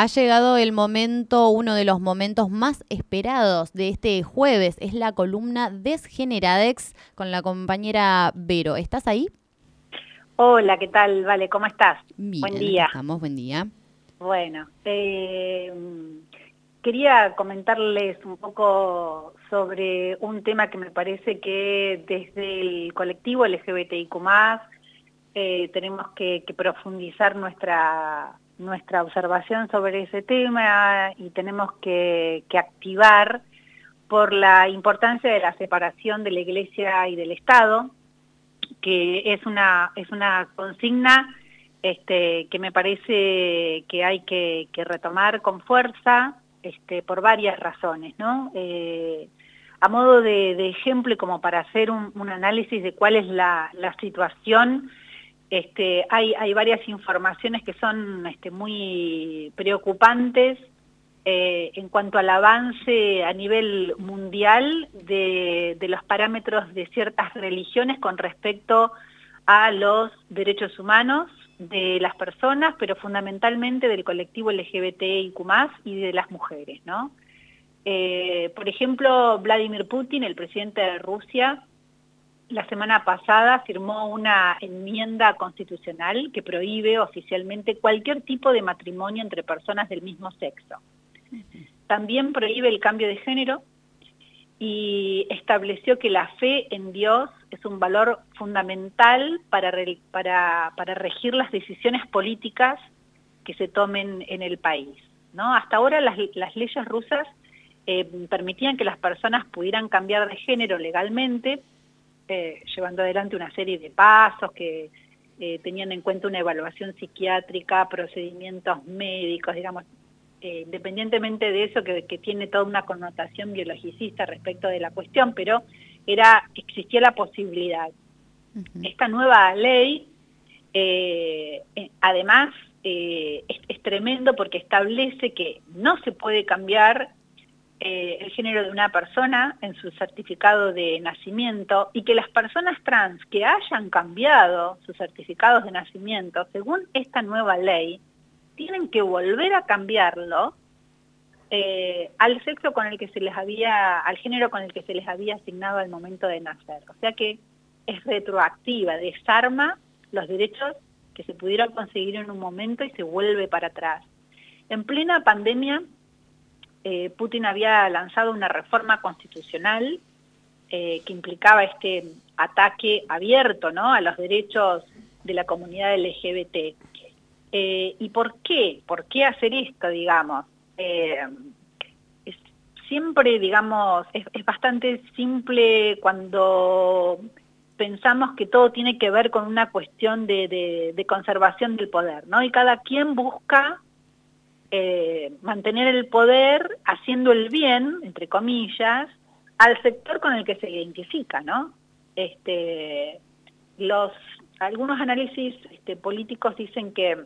Ha llegado el momento, uno de los momentos más esperados de este jueves, es la columna Desgeneradex con la compañera Vero. ¿Estás ahí? Hola, ¿qué tal? Vale, ¿cómo estás? buen día. Estamos, buen día. Bueno, eh, quería comentarles un poco sobre un tema que me parece que desde el colectivo LGBTIQ+, eh, tenemos que profundizar nuestra nuestra observación sobre ese tema y tenemos que, activar por la importancia de la separación de la Iglesia y del Estado, que es una, es una consigna este, que me parece que hay que, retomar con fuerza este, por varias razones. ¿no? Eh, a modo de, ejemplo y como para hacer un, análisis de cuál es la, la situación este, hay, hay varias informaciones que son este, muy preocupantes eh, en cuanto al avance a nivel mundial de, los parámetros de ciertas religiones con respecto a los derechos humanos de las personas, pero fundamentalmente del colectivo LGBTIQ+, y de las mujeres, ¿no? Eh, por ejemplo, Vladimir Putin, el presidente de Rusia, la semana pasada firmó una enmienda constitucional que prohíbe oficialmente cualquier tipo de matrimonio entre personas del mismo sexo. También prohíbe el cambio de género y estableció que la fe en Dios es un valor fundamental para, regir las decisiones políticas que se tomen en el país. ¿no? Hasta ahora las, leyes rusas eh, permitían que las personas pudieran cambiar de género legalmente, eh, llevando adelante una serie de pasos que eh, tenían en cuenta una evaluación psiquiátrica, procedimientos médicos, digamos, eh, independientemente de eso que, tiene toda una connotación biologicista respecto de la cuestión, pero era existía la posibilidad. Esta nueva ley, además, es, es tremendo porque establece que no se puede cambiar eh, el género de una persona en su certificado de nacimiento y que las personas trans que hayan cambiado sus certificados de nacimiento, según esta nueva ley, tienen que volver a cambiarlo eh, al sexo con el que se les había, al género con el que se les había asignado al momento de nacer. O sea que es retroactiva, desarma los derechos que se pudieron conseguir en un momento y se vuelve para atrás. En plena pandemia, eh, Putin había lanzado una reforma constitucional eh, que implicaba este ataque abierto ¿no? a los derechos de la comunidad LGBT. Eh, ¿Y por qué? ¿Por qué hacer esto, digamos? siempre, digamos, es, bastante simple cuando pensamos que todo tiene que ver con una cuestión de, de conservación del poder, ¿no? Y cada quien busca eh, mantener el poder haciendo el bien, entre comillas, al sector con el que se identifica, ¿no? Este, los, algunos análisis este, políticos dicen que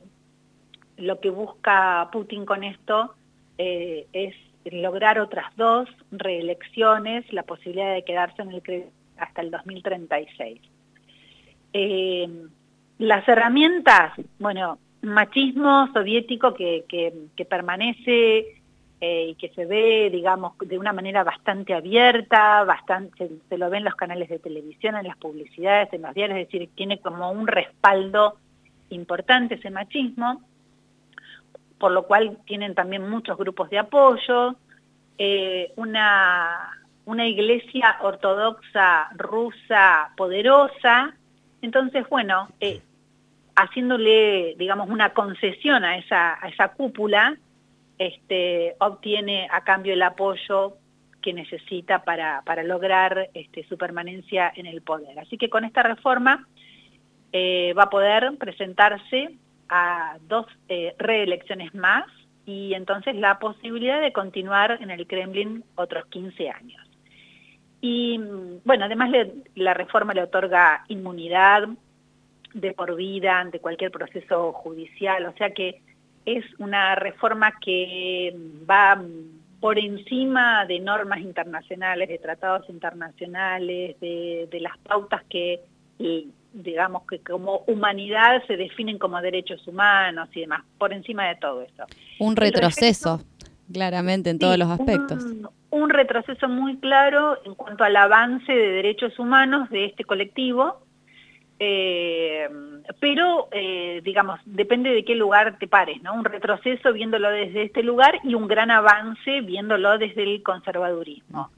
lo que busca Putin con esto eh, es lograr otras dos reelecciones, la posibilidad de quedarse en el hasta el 2036. Eh, las herramientas, bueno, machismo soviético que, que, permanece eh, y que se ve, digamos, de una manera bastante abierta, bastante, se, lo ven en los canales de televisión, en las publicidades, en los diarios, es decir, tiene como un respaldo importante ese machismo, por lo cual tienen también muchos grupos de apoyo, eh, una, una iglesia ortodoxa rusa poderosa, entonces, bueno, eh, haciéndole, digamos, una concesión a esa, a esa cúpula, este, obtiene a cambio el apoyo que necesita para, para lograr este, su permanencia en el poder. Así que con esta reforma eh, va a poder presentarse a dos eh, reelecciones más y entonces la posibilidad de continuar en el Kremlin otros 15 años. Y bueno, además la reforma le otorga inmunidad de por vida ante cualquier proceso judicial, o sea que es una reforma que va por encima de normas internacionales, de tratados internacionales, de, las pautas que digamos que como humanidad se definen como derechos humanos y demás, por encima de todo eso. Un retroceso, claramente, en todos los aspectos. Un, retroceso muy claro en cuanto al avance de derechos humanos de este colectivo, eh, pero, eh, digamos, depende de qué lugar te pares, ¿no? Un retroceso viéndolo desde este lugar y un gran avance viéndolo desde el conservadurismo.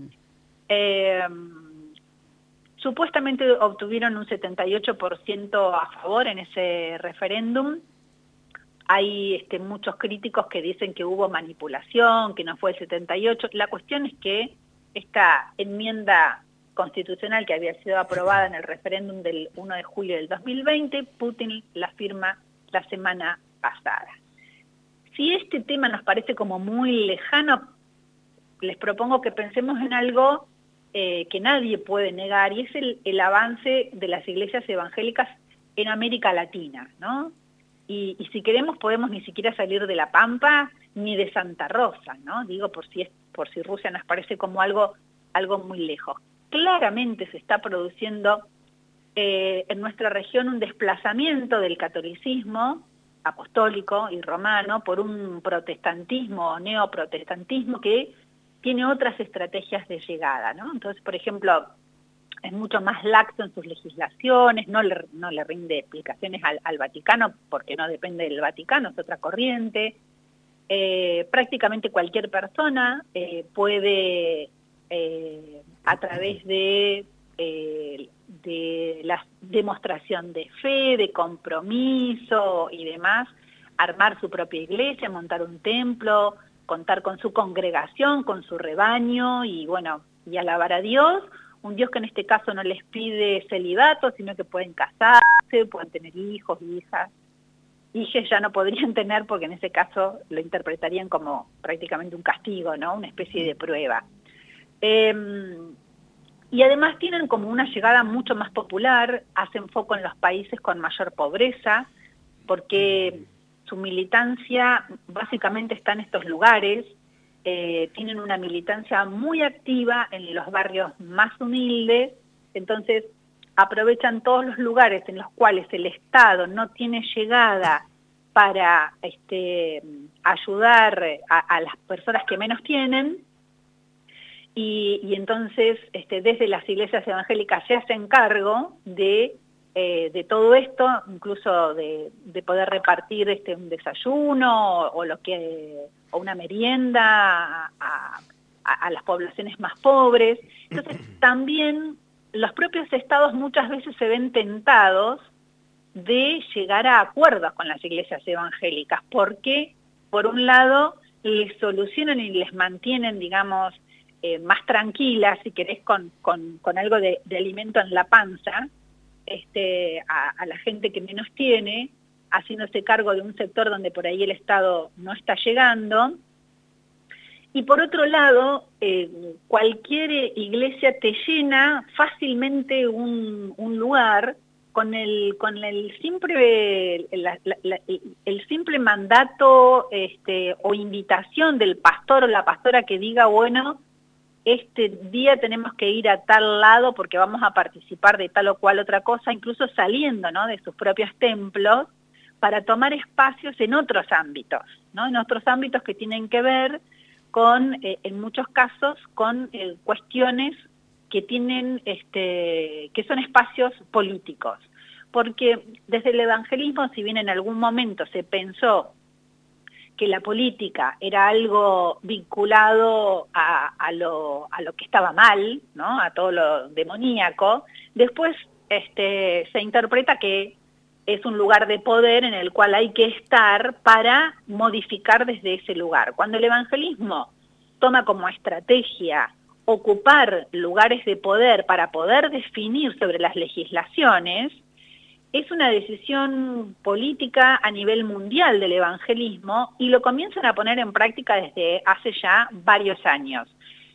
Supuestamente obtuvieron un 78% a favor en ese referéndum. Hay este, muchos críticos que dicen que hubo manipulación, que no fue el 78. La cuestión es que esta enmienda constitucional que había sido aprobada en el referéndum del 1 de julio del 2020, Putin la firma la semana pasada. Si este tema nos parece como muy lejano, les propongo que pensemos en algo eh, que nadie puede negar, y es el, avance de las iglesias evangélicas en América Latina, ¿no? Y, si queremos podemos ni siquiera salir de La Pampa ni de Santa Rosa, ¿no? Digo, por si, es, por si Rusia nos parece como algo, algo muy lejos. Claramente se está produciendo eh, en nuestra región un desplazamiento del catolicismo apostólico y romano por un protestantismo o neoprotestantismo que tiene otras estrategias de llegada. Entonces, por ejemplo, es mucho más laxo en sus legislaciones, no le, no le rinde explicaciones al, Vaticano porque no depende del Vaticano, es otra corriente. Eh, prácticamente cualquier persona eh, puede, eh, a través de, de la demostración de fe, de compromiso y demás, armar su propia iglesia, montar un templo, contar con su congregación, con su rebaño y bueno, y alabar a Dios, un Dios que en este caso no les pide celibato, sino que pueden casarse, pueden tener hijos, hijas. Hijas ya no podrían tener porque en ese caso lo interpretarían como prácticamente un castigo, ¿no? Una especie de prueba. Em, y además tienen como una llegada mucho más popular, hacen foco en los países con mayor pobreza, porque su militancia básicamente está en estos lugares, eh, tienen una militancia muy activa en los barrios más humildes, entonces aprovechan todos los lugares en los cuales el Estado no tiene llegada para este, ayudar a, las personas que menos tienen, y, entonces este, desde las iglesias evangélicas se hacen cargo de eh, de todo esto, incluso de, poder repartir este, un desayuno o, lo que, o una merienda a, las poblaciones más pobres. Entonces, también los propios estados muchas veces se ven tentados de llegar a acuerdos con las iglesias evangélicas, porque, por un lado, les solucionan y les mantienen, digamos, eh, más tranquilas, si querés, con, algo de alimento en la panza, este, a, la gente que menos tiene, haciéndose cargo de un sector donde por ahí el Estado no está llegando. Y por otro lado, eh, cualquier iglesia te llena fácilmente un, lugar con el, con el simple, el simple mandato este, o invitación del pastor o la pastora que diga, bueno, este día tenemos que ir a tal lado porque vamos a participar de tal o cual otra cosa, incluso saliendo ¿no? de sus propios templos, para tomar espacios en otros ámbitos, ¿no? en otros ámbitos que tienen que ver con, eh, en muchos casos, con eh, cuestiones que tienen, este, que son espacios políticos. Porque desde el evangelismo, si bien en algún momento se pensó que la política era algo vinculado a, lo, que estaba mal, ¿no? a todo lo demoníaco, después este, se interpreta que es un lugar de poder en el cual hay que estar para modificar desde ese lugar. Cuando el evangelismo toma como estrategia ocupar lugares de poder para poder definir sobre las legislaciones, es una decisión política a nivel mundial del evangelismo y lo comienzan a poner en práctica desde hace ya varios años.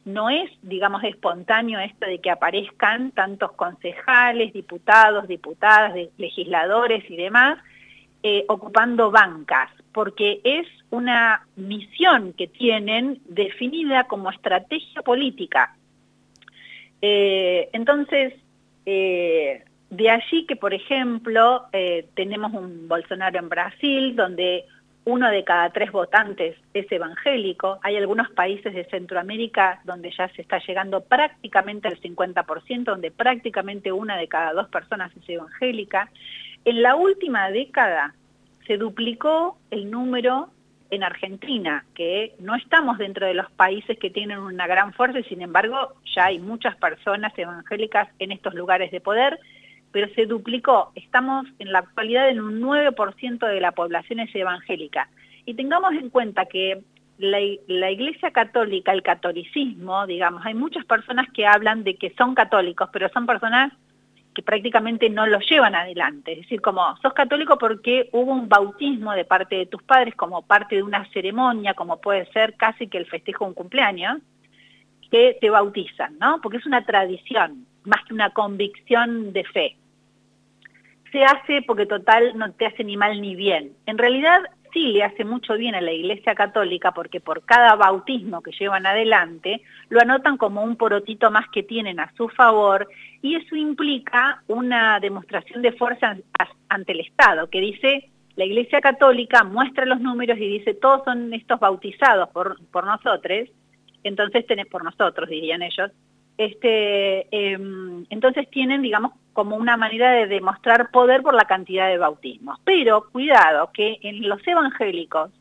No es, digamos, espontáneo esto de que aparezcan tantos concejales, diputados, diputadas, legisladores y demás eh, ocupando bancas, porque es una misión que tienen definida como estrategia política. Eh, entonces, eh, de allí que, por ejemplo, eh, tenemos un Bolsonaro en Brasil, donde uno de cada tres votantes es evangélico. Hay algunos países de Centroamérica donde ya se está llegando prácticamente al 50%, donde prácticamente una de cada dos personas es evangélica. En la última década se duplicó el número en Argentina, que no estamos dentro de los países que tienen una gran fuerza y sin embargo ya hay muchas personas evangélicas en estos lugares de poder, pero se duplicó. Estamos en la actualidad en un 9% de la población es evangélica. Y tengamos en cuenta que la, la, Iglesia Católica, el catolicismo, digamos, hay muchas personas que hablan de que son católicos, pero son personas que prácticamente no lo llevan adelante. Es decir, como sos católico porque hubo un bautismo de parte de tus padres como parte de una ceremonia, como puede ser casi que el festejo de un cumpleaños, que te bautizan, ¿no? Porque es una tradición, más que una convicción de fe. Se hace porque total no te hace ni mal ni bien. En realidad sí le hace mucho bien a la Iglesia Católica porque por cada bautismo que llevan adelante lo anotan como un porotito más que tienen a su favor y eso implica una demostración de fuerza ante el Estado que dice la Iglesia Católica muestra los números y dice todos son estos bautizados por, por nosotros, entonces tenés por nosotros dirían ellos, este, em, entonces tienen, digamos, como una manera de demostrar poder por la cantidad de bautismos. Pero cuidado, que en los evangélicos,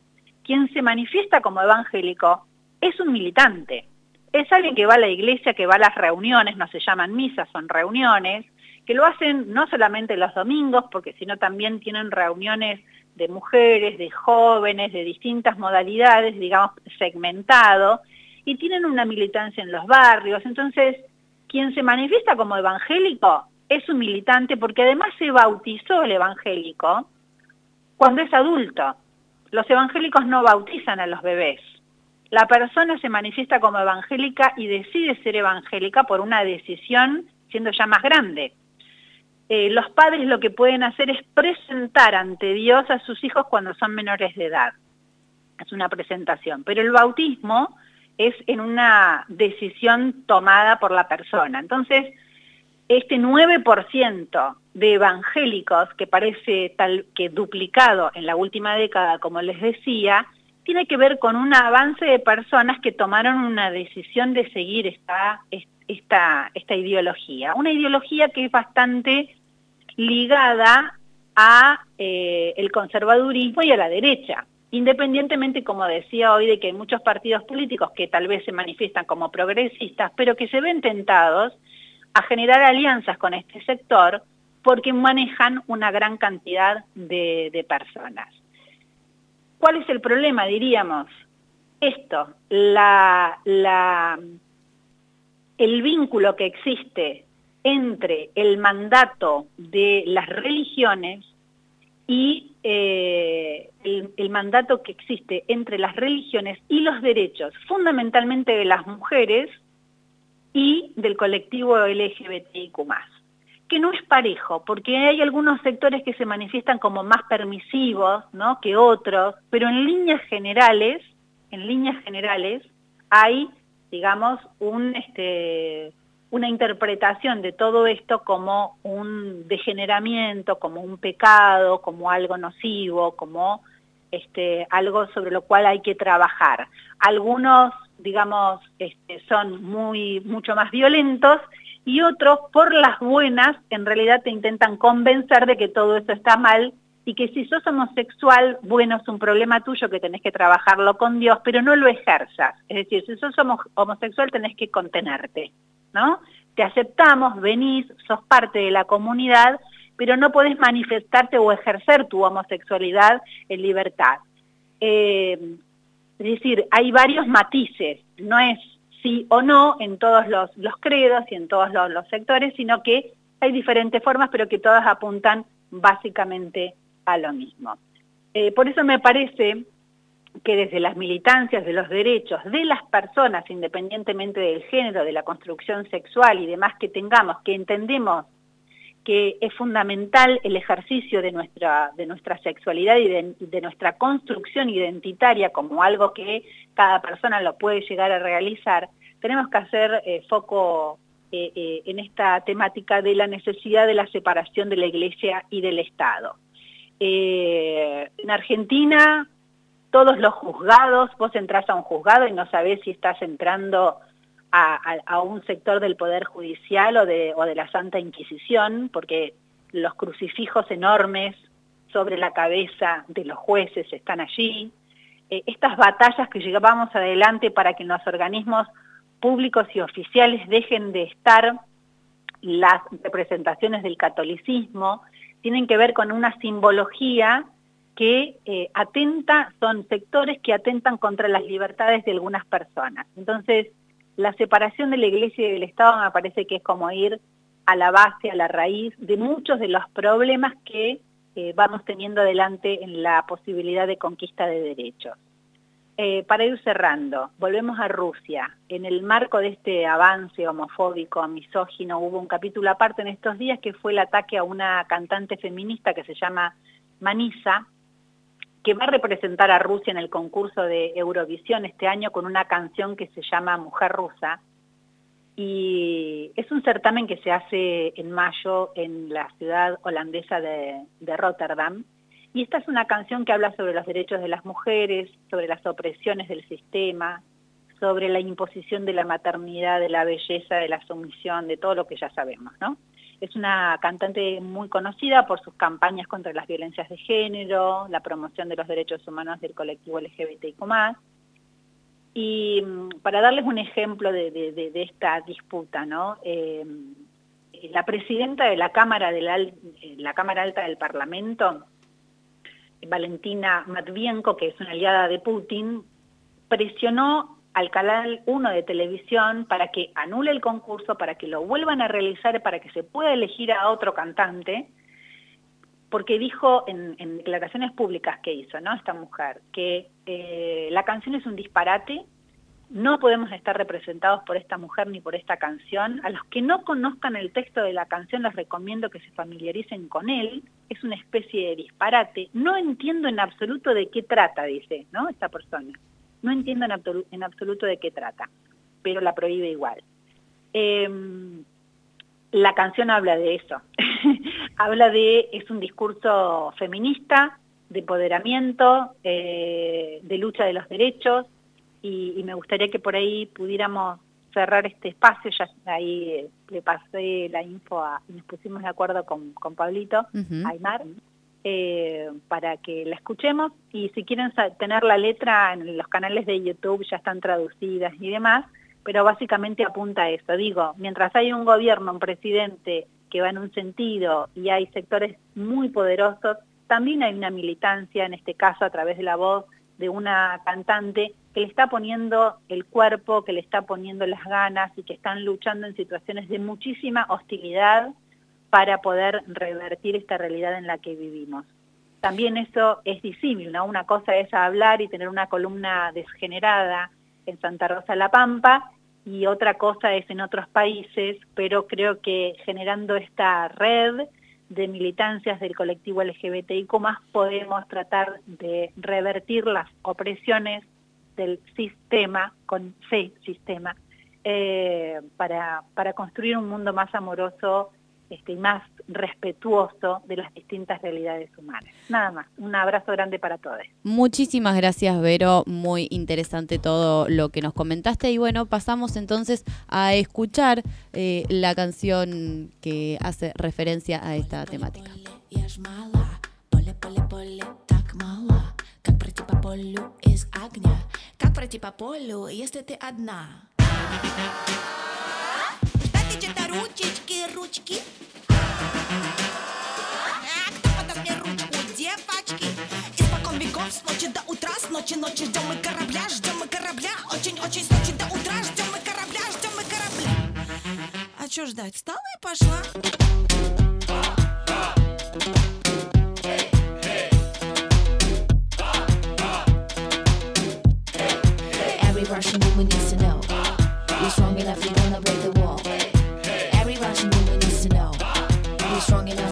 quien se manifiesta como evangélico es un militante. Es alguien que va a la iglesia, que va a las reuniones, no se llaman misas, son reuniones, que lo hacen no solamente los domingos, porque sino también tienen reuniones de mujeres, de jóvenes, de distintas modalidades, digamos, segmentado, y tienen una militancia en los barrios. Entonces, quien se manifiesta como evangélico es un militante porque además se bautizó el evangélico cuando es adulto. Los evangélicos no bautizan a los bebés. La persona se manifiesta como evangélica y decide ser evangélica por una decisión siendo ya más grande. Eh, los padres lo que pueden hacer es presentar ante Dios a sus hijos cuando son menores de edad. Es una presentación. Pero el bautismo es en una decisión tomada por la persona. Entonces, este 9% de evangélicos, que parece tal que duplicado en la última década, como les decía, tiene que ver con un avance de personas que tomaron una decisión de seguir esta, esta, esta ideología. Una ideología que es bastante ligada a eh, el conservadurismo y a la derecha independientemente, como decía hoy, de que hay muchos partidos políticos que tal vez se manifiestan como progresistas, pero que se ven tentados a generar alianzas con este sector porque manejan una gran cantidad de, personas. ¿Cuál es el problema, diríamos? Esto, la, el vínculo que existe entre el mandato de las religiones y eh, el, mandato que existe entre las religiones y los derechos, fundamentalmente de las mujeres y del colectivo LGBTIQ+, que no es parejo, porque hay algunos sectores que se manifiestan como más permisivos ¿no? que otros, pero en líneas generales, en líneas generales, hay, digamos, un, este, una interpretación de todo esto como un degeneramiento, como un pecado, como algo nocivo, como este, algo sobre lo cual hay que trabajar. Algunos, digamos, este, son muy, mucho más violentos y otros, por las buenas, en realidad te intentan convencer de que todo esto está mal y que si sos homosexual, bueno, es un problema tuyo que tenés que trabajarlo con Dios, pero no lo ejerzas. Es decir, si sos homosexual tenés que contenerte. ¿No? Te aceptamos, venís, sos parte de la comunidad, pero no podés manifestarte o ejercer tu homosexualidad en libertad. Eh, es decir, hay varios matices, no es sí o no en todos los, credos y en todos los, sectores, sino que hay diferentes formas, pero que todas apuntan básicamente a lo mismo. Eh, por eso me parece que desde las militancias de los derechos de las personas, independientemente del género, de la construcción sexual y demás que tengamos, que entendemos que es fundamental el ejercicio de nuestra, de nuestra sexualidad y de, nuestra construcción identitaria como algo que cada persona lo puede llegar a realizar, tenemos que hacer eh, foco, en esta temática de la necesidad de la separación de la Iglesia y del Estado. en Argentina, todos los juzgados, vos entras a un juzgado y no sabés si estás entrando a, un sector del Poder Judicial o de, o de la Santa Inquisición, porque los crucifijos enormes sobre la cabeza de los jueces están allí. Eh, estas batallas que llevábamos adelante para que los organismos públicos y oficiales dejen de estar las representaciones del catolicismo, tienen que ver con una simbología que eh, atenta, son sectores que atentan contra las libertades de algunas personas. Entonces, la separación de la Iglesia y del Estado me parece que es como ir a la base, a la raíz de muchos de los problemas que eh, vamos teniendo adelante en la posibilidad de conquista de derechos. Eh, para ir cerrando, volvemos a Rusia. En el marco de este avance homofóbico, misógino, hubo un capítulo aparte en estos días que fue el ataque a una cantante feminista que se llama Manisa, que va a representar a Rusia en el concurso de Eurovisión este año con una canción que se llama Mujer Rusa. Y es un certamen que se hace en mayo en la ciudad holandesa de, Rotterdam. Y esta es una canción que habla sobre los derechos de las mujeres, sobre las opresiones del sistema, sobre la imposición de la maternidad, de la belleza, de la sumisión, de todo lo que ya sabemos, ¿no? Es una cantante muy conocida por sus campañas contra las violencias de género, la promoción de los derechos humanos del colectivo LGBTIQ+. Y mm, para darles un ejemplo de, esta disputa. Eh, la presidenta de la Cámara, de la, Cámara Alta del Parlamento, Valentina Matvienko, que es una aliada de Putin, presionó al canal 1 de televisión para que anule el concurso, para que lo vuelvan a realizar, para que se pueda elegir a otro cantante, porque dijo en, declaraciones públicas que hizo, ¿no? Esta mujer, que eh, la canción es un disparate, no podemos estar representados por esta mujer ni por esta canción. A los que no conozcan el texto de la canción les recomiendo que se familiaricen con él. Es una especie de disparate. No entiendo en absoluto de qué trata, dice, ¿no? Esta persona. No entiendo en, absoluto de qué trata, pero la prohíbe igual. Em, la canción habla de eso, habla de, es un discurso feminista, de empoderamiento, eh, de lucha de los derechos, y, me gustaría que por ahí pudiéramos cerrar este espacio, ya ahí eh, le pasé la info a, nos pusimos de acuerdo con, con Pablito, Aymar, eh, para que la escuchemos y si quieren tener la letra en los canales de YouTube ya están traducidas y demás, pero básicamente apunta a eso. Digo, mientras hay un gobierno, un presidente que va en un sentido y hay sectores muy poderosos, también hay una militancia, en este caso a través de la voz de una cantante que le está poniendo el cuerpo, que le está poniendo las ganas y que están luchando en situaciones de muchísima hostilidad para poder revertir esta realidad en la que vivimos. También eso es disímil, ¿no? Una cosa es hablar y tener una columna desgenerada en Santa Rosa La Pampa y otra cosa es en otros países, pero creo que generando esta red de militancias del colectivo LGBTIQ+, podemos tratar de revertir las opresiones del sistema, con C, sistema, eh, para, para construir un mundo más amoroso este, y más respetuoso de las distintas realidades humanas. Nada más, un abrazo grande para todos. Muchísimas gracias, Vero, muy interesante todo lo que nos comentaste y bueno, pasamos entonces a escuchar eh, la canción que hace referencia a esta temática. ручечки, ручки. ночи ночи ждем мы корабля, ждем мы корабля, очень-очень с ночи до утра, ждем мы корабля, ждем мы корабля. А чё ждать? Встала и пошла. Every Russian woman know